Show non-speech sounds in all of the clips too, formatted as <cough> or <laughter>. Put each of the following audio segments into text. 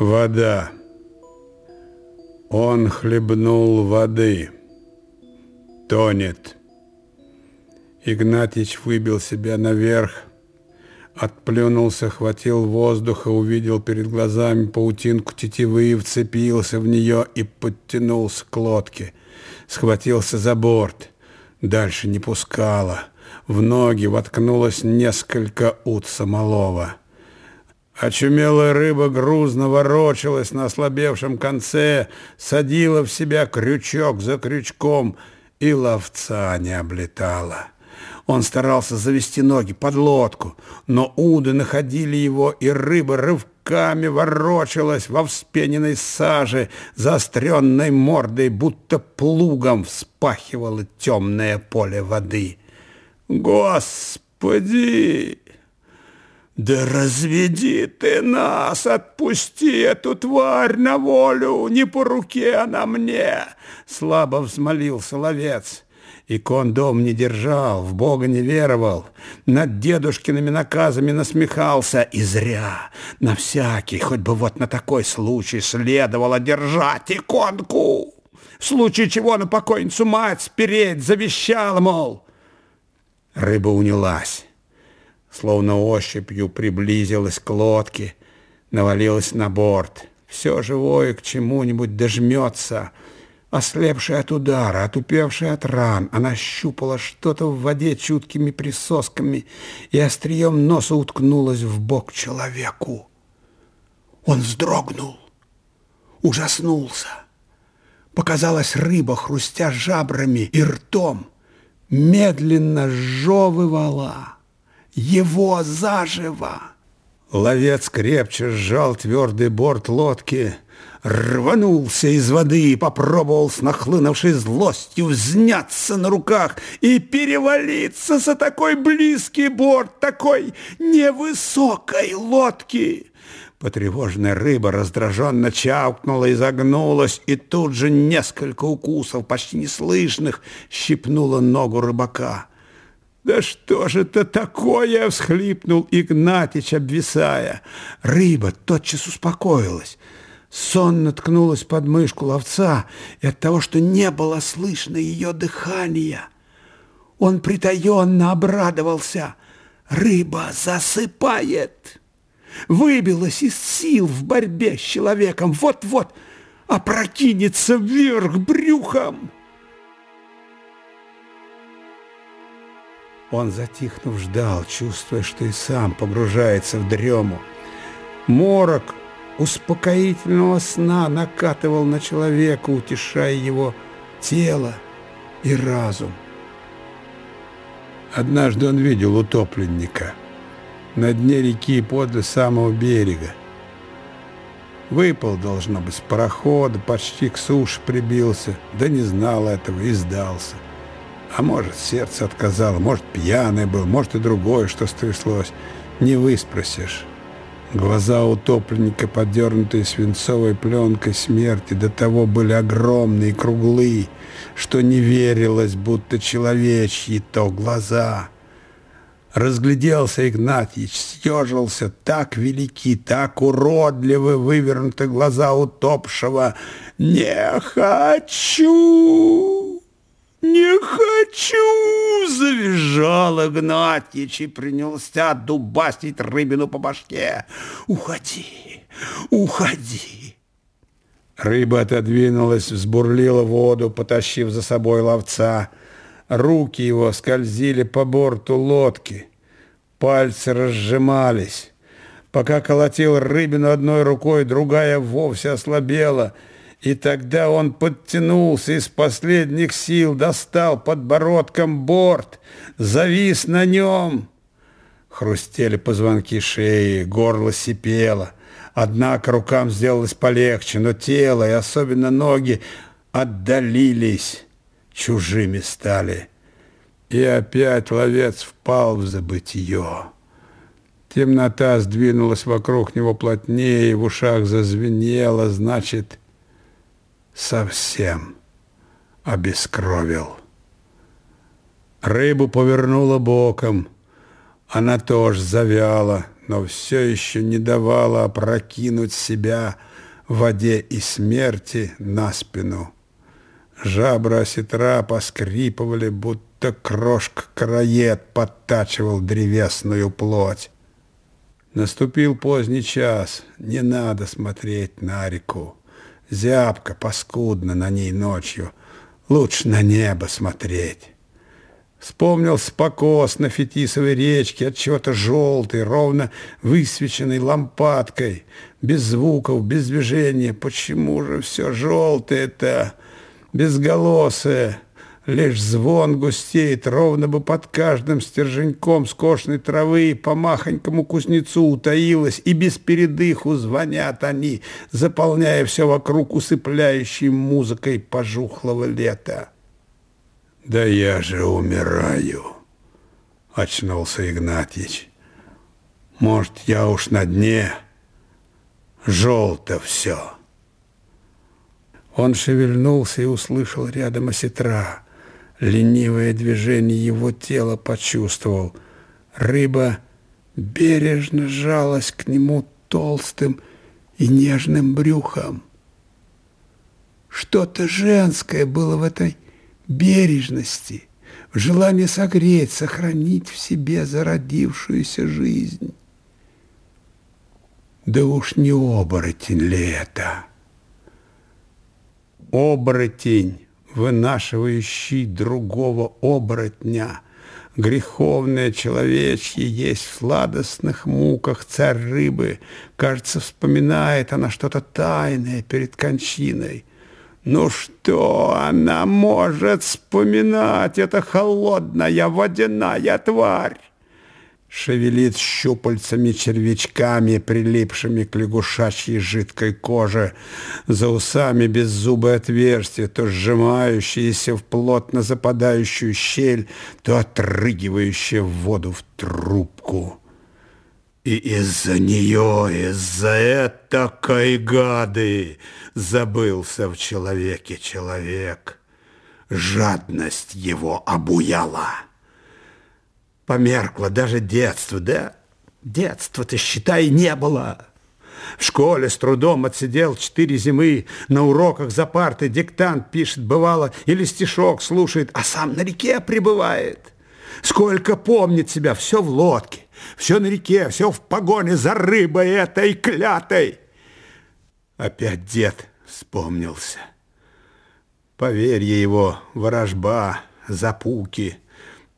Вода. Он хлебнул воды. Тонет. Игнатьич выбил себя наверх, отплюнулся, хватил воздуха, увидел перед глазами паутинку тетивы, вцепился в нее и подтянулся к лодке. Схватился за борт. Дальше не пускало. В ноги воткнулось несколько ут самолова. Очумелая рыба грузно ворочалась на ослабевшем конце, садила в себя крючок за крючком, и ловца не облетала. Он старался завести ноги под лодку, но уды находили его, и рыба рывками ворочалась во вспененной саже, заостренной мордой, будто плугом вспахивало темное поле воды. «Господи!» «Да разведи ты нас, отпусти эту тварь на волю, не по руке она мне!» Слабо взмолился ловец. И кондом не держал, в Бога не веровал, над дедушкиными наказами насмехался, и зря, на всякий, хоть бы вот на такой случай следовало держать иконку, в случае чего на покойницу мать спереть завещала, мол. Рыба унялась словно ощупью приблизилась к лодке, навалилась на борт. Все живое к чему-нибудь дожмется. Ослепшая от удара, отупевшая от ран, она щупала что-то в воде чуткими присосками и острием носа уткнулась в бок человеку. Он вздрогнул, ужаснулся. Показалась рыба, хрустя жабрами и ртом, медленно жевывала его заживо. Ловец крепче сжал твердый борт лодки, рванулся из воды и попробовал с нахлынувшей злостью взняться на руках и перевалиться за такой близкий борт такой невысокой лодки. Потревоженная рыба раздраженно чавкнула и загнулась, и тут же несколько укусов, почти неслышных, щипнула ногу рыбака. «Да что же это такое?» — всхлипнул Игнатич, обвисая. Рыба тотчас успокоилась. Сонно ткнулась под мышку ловца, и от того, что не было слышно ее дыхания, он притаенно обрадовался. Рыба засыпает. Выбилась из сил в борьбе с человеком. Вот-вот опрокинется вверх брюхом. Он, затихнув, ждал, чувствуя, что и сам погружается в дрему. Морок успокоительного сна накатывал на человека, утешая его тело и разум. Однажды он видел утопленника на дне реки подле самого берега. Выпал, должно быть, с парохода, почти к суше прибился, да не знал этого и сдался. А может, сердце отказало, может, пьяный был, может, и другое, что стряслось. Не выспросишь. Глаза утопленника, подернутые свинцовой пленкой смерти, до того были огромные круглые, что не верилось, будто человечьи то глаза. Разгляделся Игнатьич, съежился, так велики, так уродливы вывернуты глаза утопшего. «Не хочу!» «Не хочу!» — завизжал Игнатьич и принялся дубасить рыбину по башке. «Уходи! Уходи!» Рыба отодвинулась, взбурлила воду, потащив за собой ловца. Руки его скользили по борту лодки. Пальцы разжимались. Пока колотил рыбину одной рукой, другая вовсе ослабела — и тогда он подтянулся из последних сил, достал подбородком борт, завис на нем. Хрустели позвонки шеи, горло сипело. Однако рукам сделалось полегче, но тело и особенно ноги отдалились, чужими стали. И опять ловец впал в забытье. Темнота сдвинулась вокруг него плотнее, в ушах зазвенело, значит, совсем обескровил. Рыбу повернула боком. Она тоже завяла, но все еще не давала опрокинуть себя, в воде и смерти на спину. Жабра осетра поскрипывали, будто крошка-караед подтачивал древесную плоть. Наступил поздний час, не надо смотреть на реку. Зябко, паскудно на ней ночью. Лучше на небо смотреть. Вспомнил спокос на Фетисовой речке, от чего-то желтый, ровно высвеченный лампадкой, без звуков, без движения. Почему же все желтое-то, безголосое? Лишь звон густеет, ровно бы под каждым стерженьком скошной травы по махонькому кузнецу утаилась, и без передыху звонят они, заполняя все вокруг усыпляющей музыкой пожухлого лета. «Да я же умираю», — очнулся Игнатьич. «Может, я уж на дне? Желто все». Он шевельнулся и услышал рядом осетра. Ленивое движение его тела почувствовал. Рыба бережно жалась к нему толстым и нежным брюхом. Что-то женское было в этой бережности, в желании согреть, сохранить в себе зародившуюся жизнь. Да уж не оборотень ли это? Оборотень, вынашивающий другого оборотня, греховное человечье есть в сладостных муках царь рыбы. Кажется, вспоминает она что-то тайное перед кончиной. Ну что она может вспоминать, эта холодная водяная тварь? Шевелит щупальцами червячками, прилипшими к лягушачьей жидкой коже, за усами беззубое отверстие, то сжимающееся в плотно западающую щель, то отрыгивающее воду в трубку. И из-за нее, из-за этакой гады забылся в человеке человек. Жадность его обуяла. Померкло даже детство, да? Детства-то, считай, не было. В школе с трудом отсидел четыре зимы, на уроках за партой диктант пишет, бывало, или стишок слушает, а сам на реке пребывает. Сколько помнит себя, все в лодке, все на реке, все в погоне за рыбой этой клятой. Опять дед вспомнился. Поверье его, ворожба, запуки.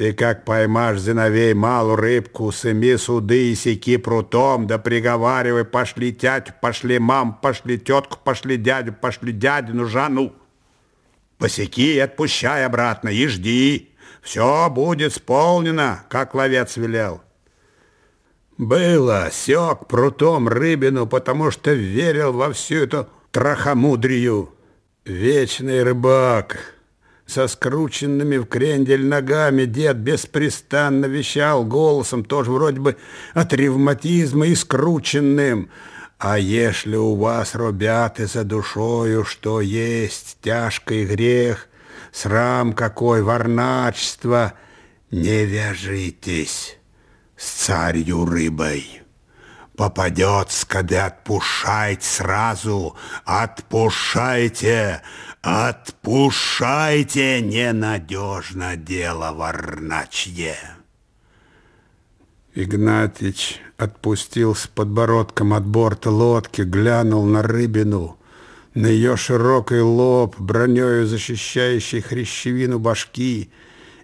Ты как поймашь, Зиновей, малую рыбку, сыми суды и секи прутом, да приговаривай, пошли тятю, пошли мам, пошли тетку, пошли дядю, пошли дядину Жанну. Посеки и отпущай обратно, и жди. Все будет исполнено, как ловец велел. Было, сёк прутом рыбину, потому что верил во всю эту трахомудрию. Вечный рыбак, со скрученными в крендель ногами дед беспрестанно вещал голосом, тоже вроде бы от ревматизма и скрученным. А если у вас, ребята, за душою, что есть тяжкий грех, срам какой, варначество, не вяжитесь с царью рыбой. Попадется, когда отпушайте сразу, отпушайте, отпушайте, ненадежно дело варначье. Игнатьич отпустил с подбородком от борта лодки, глянул на рыбину, на ее широкий лоб, бронею защищающий хрящевину башки,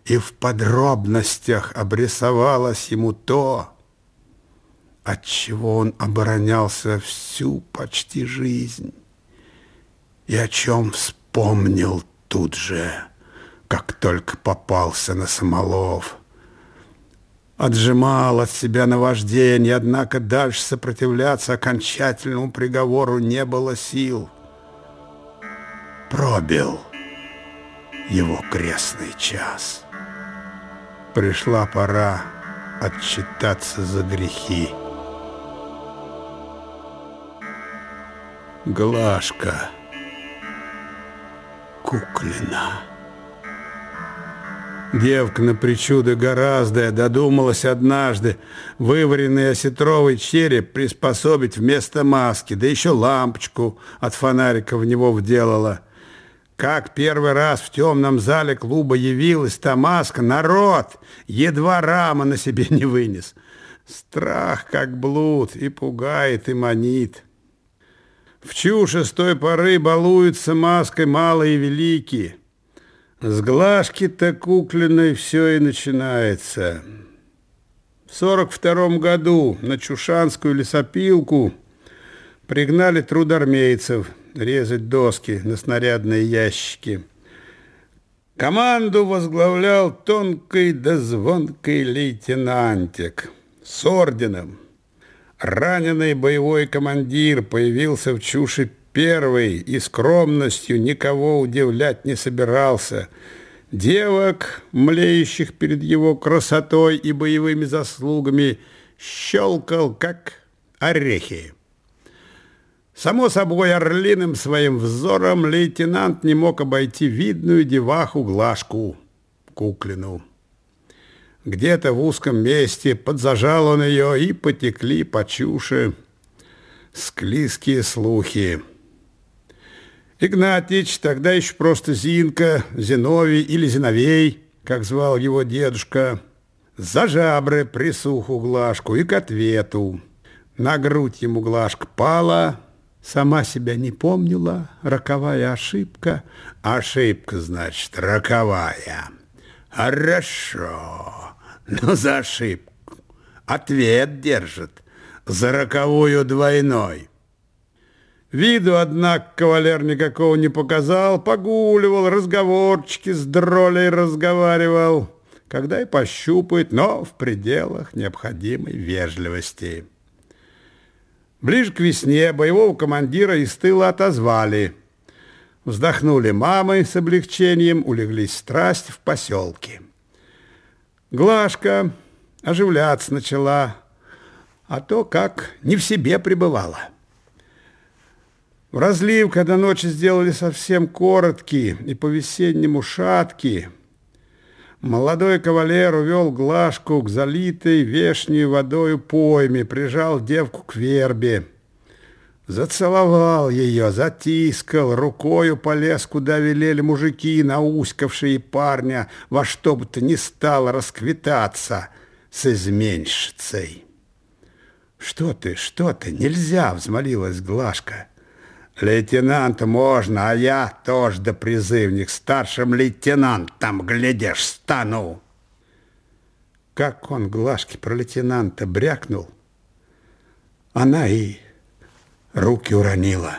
и в подробностях обрисовалось ему то, от чего он оборонялся всю почти жизнь, и о чем вспомнил тут же, как только попался на самолов. Отжимал от себя наваждение, однако дальше сопротивляться окончательному приговору не было сил. Пробил его крестный час. Пришла пора отчитаться за грехи. Глашка Куклина. Девка на причуды гораздо додумалась однажды вываренный осетровый череп приспособить вместо маски, да еще лампочку от фонарика в него вделала. Как первый раз в темном зале клуба явилась та маска, народ едва рама на себе <laughs> не вынес. Страх, как блуд, и пугает, и манит. В чуше с той поры балуются маской малые и великие. С глажки-то кукленной все и начинается. В сорок втором году на Чушанскую лесопилку пригнали трудармейцев резать доски на снарядные ящики. Команду возглавлял тонкий да звонкий лейтенантик с орденом. Раненый боевой командир появился в Чуше первый и скромностью никого удивлять не собирался. Девок, млеющих перед его красотой и боевыми заслугами, щелкал, как орехи. Само собой, орлиным своим взором лейтенант не мог обойти видную деваху Глашку Куклину. Где-то в узком месте подзажал он ее, и потекли по чуше склизкие слухи. Игнатьич, тогда еще просто Зинка, Зиновий или Зиновей, как звал его дедушка, за жабры присуху Глашку и к ответу. На грудь ему Глашка пала, сама себя не помнила, роковая ошибка. Ошибка, значит, роковая. Хорошо, но за ошибку ответ держит, за роковую двойной. Виду, однако, кавалер никакого не показал, погуливал, разговорчики с дролей разговаривал, когда и пощупает, но в пределах необходимой вежливости. Ближе к весне боевого командира из тыла отозвали. Вздохнули мамы с облегчением, улеглись страсть в поселке. Глашка оживляться начала, а то как не в себе пребывала. В разлив, когда ночи сделали совсем короткие и по-весеннему шаткие, молодой кавалер увел Глашку к залитой вешней водою пойме, прижал девку к вербе, зацеловал ее, затискал, рукою полез, куда велели мужики, науськавшие парня, во что бы то ни стало расквитаться с изменщицей. «Что ты, что ты, нельзя!» — взмолилась Глашка. Лейтенант можно, а я тоже до призывник, старшим лейтенантом, глядишь, стану. Как он глажки про лейтенанта брякнул, она и руки уронила.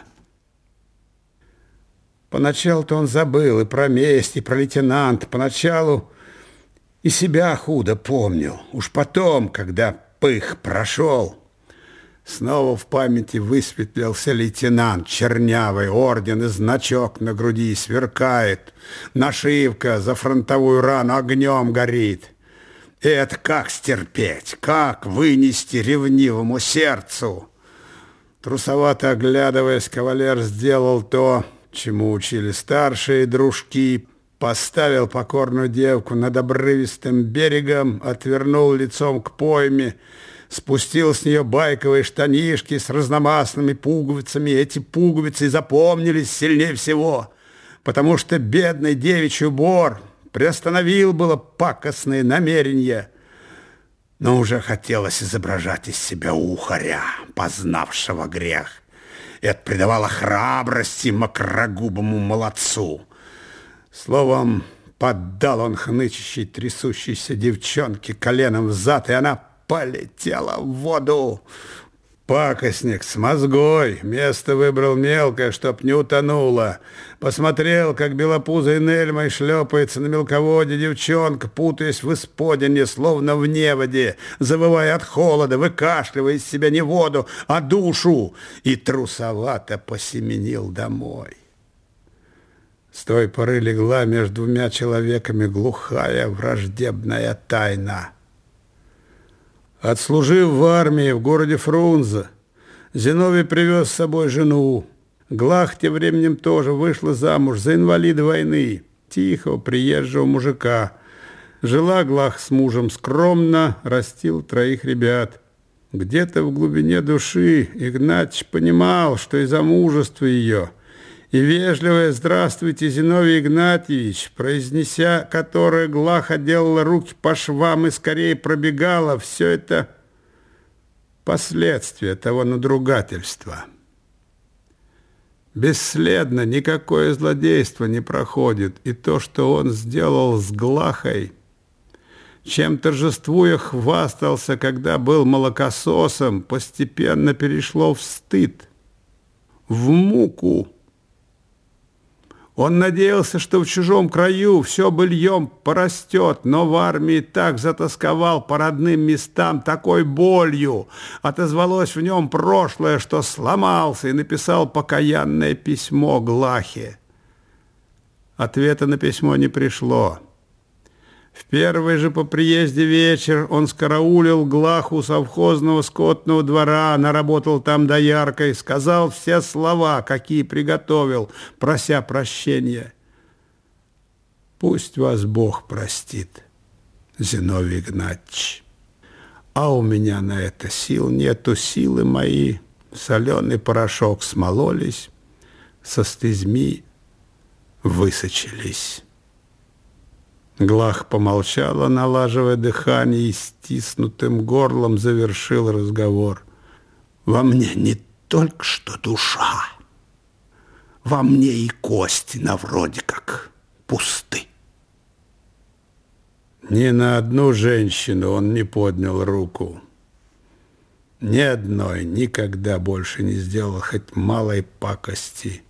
Поначалу-то он забыл и про месть, и про лейтенант. Поначалу и себя худо помнил. Уж потом, когда пых прошел, Снова в памяти высветлился лейтенант, чернявый, орден и значок на груди сверкает. Нашивка за фронтовую рану огнем горит. И это как стерпеть, как вынести ревнивому сердцу? Трусовато оглядываясь, кавалер сделал то, чему учили старшие дружки, поставил покорную девку над обрывистым берегом, отвернул лицом к пойме, спустил с нее байковые штанишки с разномастными пуговицами. Эти пуговицы запомнились сильнее всего, потому что бедный девичий убор приостановил было пакостные намерения, но уже хотелось изображать из себя ухаря, познавшего грех. Это придавало храбрости макрогубому молодцу. Словом, поддал он хнычащей, трясущейся девчонке коленом в зад, и она полетела в воду. Пакостник с мозгой, место выбрал мелкое, чтоб не утонуло. Посмотрел, как белопузой Нельмой шлепается на мелководье девчонка, путаясь в исподине, словно в неводе, завывая от холода, выкашливая из себя не воду, а душу, и трусовато посеменил домой. С той поры легла между двумя человеками глухая враждебная тайна — Отслужив в армии в городе Фрунзе, Зиновий привез с собой жену. Глах тем временем тоже вышла замуж за инвалида войны, тихого приезжего мужика. Жила Глах с мужем скромно, растил троих ребят. Где-то в глубине души Игнатьич понимал, что из-за мужества ее и вежливое «Здравствуйте, Зиновий Игнатьевич», произнеся которое Глаха делала руки по швам и скорее пробегала, все это последствия того надругательства. Бесследно никакое злодейство не проходит, и то, что он сделал с Глахой, чем торжествуя хвастался, когда был молокососом, постепенно перешло в стыд, в муку. Он надеялся, что в чужом краю все быльем порастет, но в армии так затасковал по родным местам такой болью. Отозвалось в нем прошлое, что сломался и написал покаянное письмо Глахе. Ответа на письмо не пришло. В первый же по приезде вечер он скараулил глаху совхозного скотного двора, наработал там дояркой, сказал все слова, какие приготовил, прося прощения. Пусть вас Бог простит, Зиновий Игнатьевич. А у меня на это сил нету, силы мои. Соленый порошок смололись, со стезьми высочились. Глах помолчала, налаживая дыхание, и стиснутым горлом завершил разговор. «Во мне не только что душа, во мне и кости на вроде как пусты». Ни на одну женщину он не поднял руку. Ни одной никогда больше не сделал хоть малой пакости.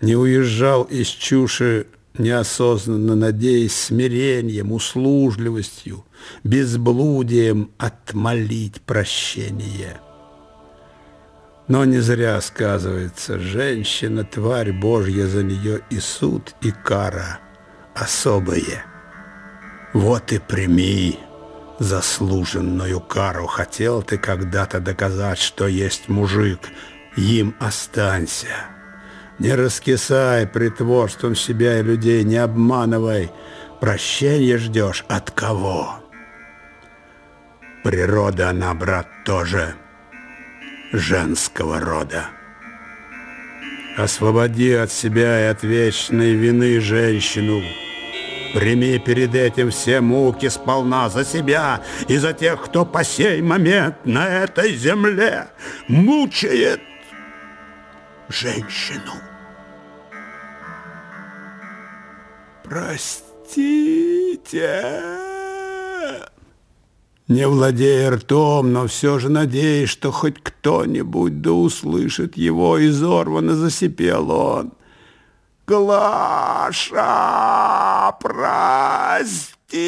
Не уезжал из чуши неосознанно надеясь смирением, услужливостью, безблудием отмолить прощение. Но не зря сказывается, женщина, тварь Божья за нее и суд, и кара особые. Вот и прими заслуженную кару. Хотел ты когда-то доказать, что есть мужик, им останься. Не раскисай притворством себя и людей, не обманывай. Прощения ждешь от кого? Природа она, брат, тоже женского рода. Освободи от себя и от вечной вины женщину. Прими перед этим все муки сполна за себя и за тех, кто по сей момент на этой земле мучает женщину. Простите. Не владея ртом, но все же надеясь, что хоть кто-нибудь да услышит его, изорванно засипел он. Глаша, прости!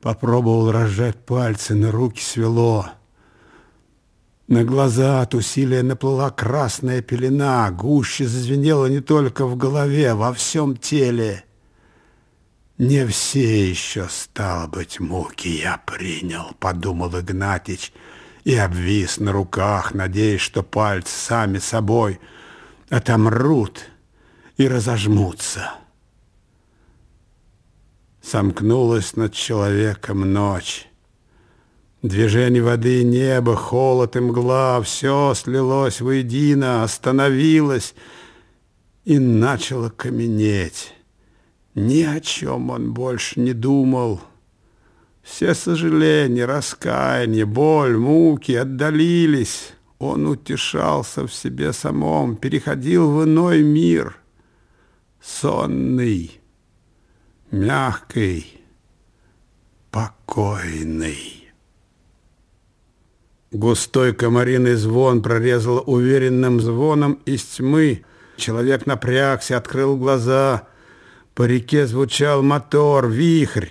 Попробовал разжать пальцы, на руки свело. На глаза от усилия наплыла красная пелена, гуще зазвенела не только в голове, во всем теле. Не все еще, стало быть, муки я принял, подумал Игнатич и обвис на руках, надеясь, что пальцы сами собой отомрут и разожмутся. Сомкнулась над человеком ночь. Движение воды и неба, холод и мгла, все слилось воедино, остановилось и начало каменеть. Ни о чем он больше не думал. Все сожаления, раскаяние, боль, муки отдалились. Он утешался в себе самом, переходил в иной мир, сонный, мягкий, покойный. Густой комариный звон прорезал уверенным звоном из тьмы. Человек напрягся, открыл глаза. По реке звучал мотор, вихрь.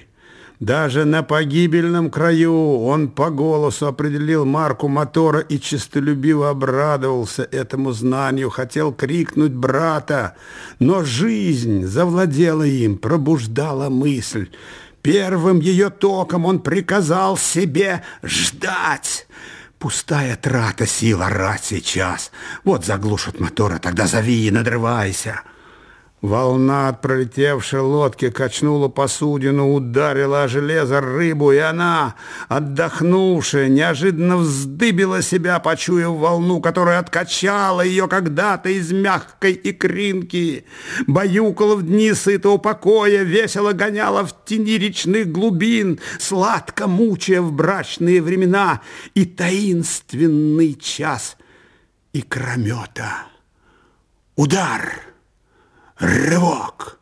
Даже на погибельном краю он по голосу определил марку мотора и честолюбиво обрадовался этому знанию, хотел крикнуть брата, но жизнь завладела им, пробуждала мысль. Первым ее током он приказал себе ждать. Пустая трата сил орать сейчас. Вот заглушат мотора, тогда зови и надрывайся. Волна от пролетевшей лодки качнула посудину, ударила о железо рыбу, и она, отдохнувшая, неожиданно вздыбила себя, почуяв волну, которая откачала ее когда-то из мягкой икринки. Баюкала в дни сытого покоя, весело гоняла в тени речных глубин, сладко мучая в брачные времена и таинственный час икромета. Удар! Рывок!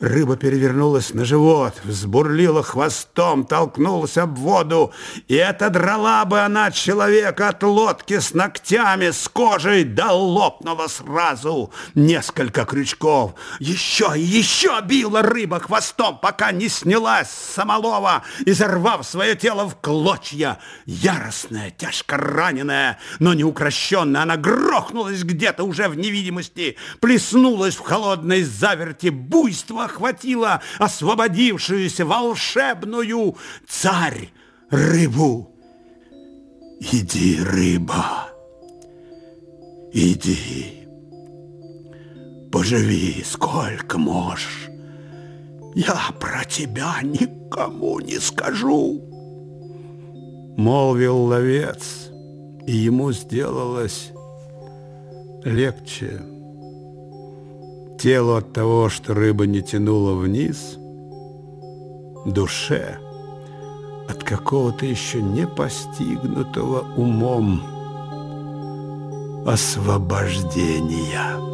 Рыба перевернулась на живот, взбурлила хвостом, толкнулась об воду, и отодрала бы она человека от лодки с ногтями, с кожей, да лопнула сразу несколько крючков. Еще и еще била рыба хвостом, пока не снялась с самолова, изорвав свое тело в клочья. Яростная, тяжко раненая, но не укращенная, она грохнулась где-то уже в невидимости, плеснулась в холодной заверти буйства, охватила освободившуюся волшебную царь рыбу. Иди, рыба, иди, поживи сколько можешь. Я про тебя никому не скажу. Молвил ловец, и ему сделалось легче. Телу от того, что рыба не тянула вниз, душе от какого-то еще не постигнутого умом освобождения.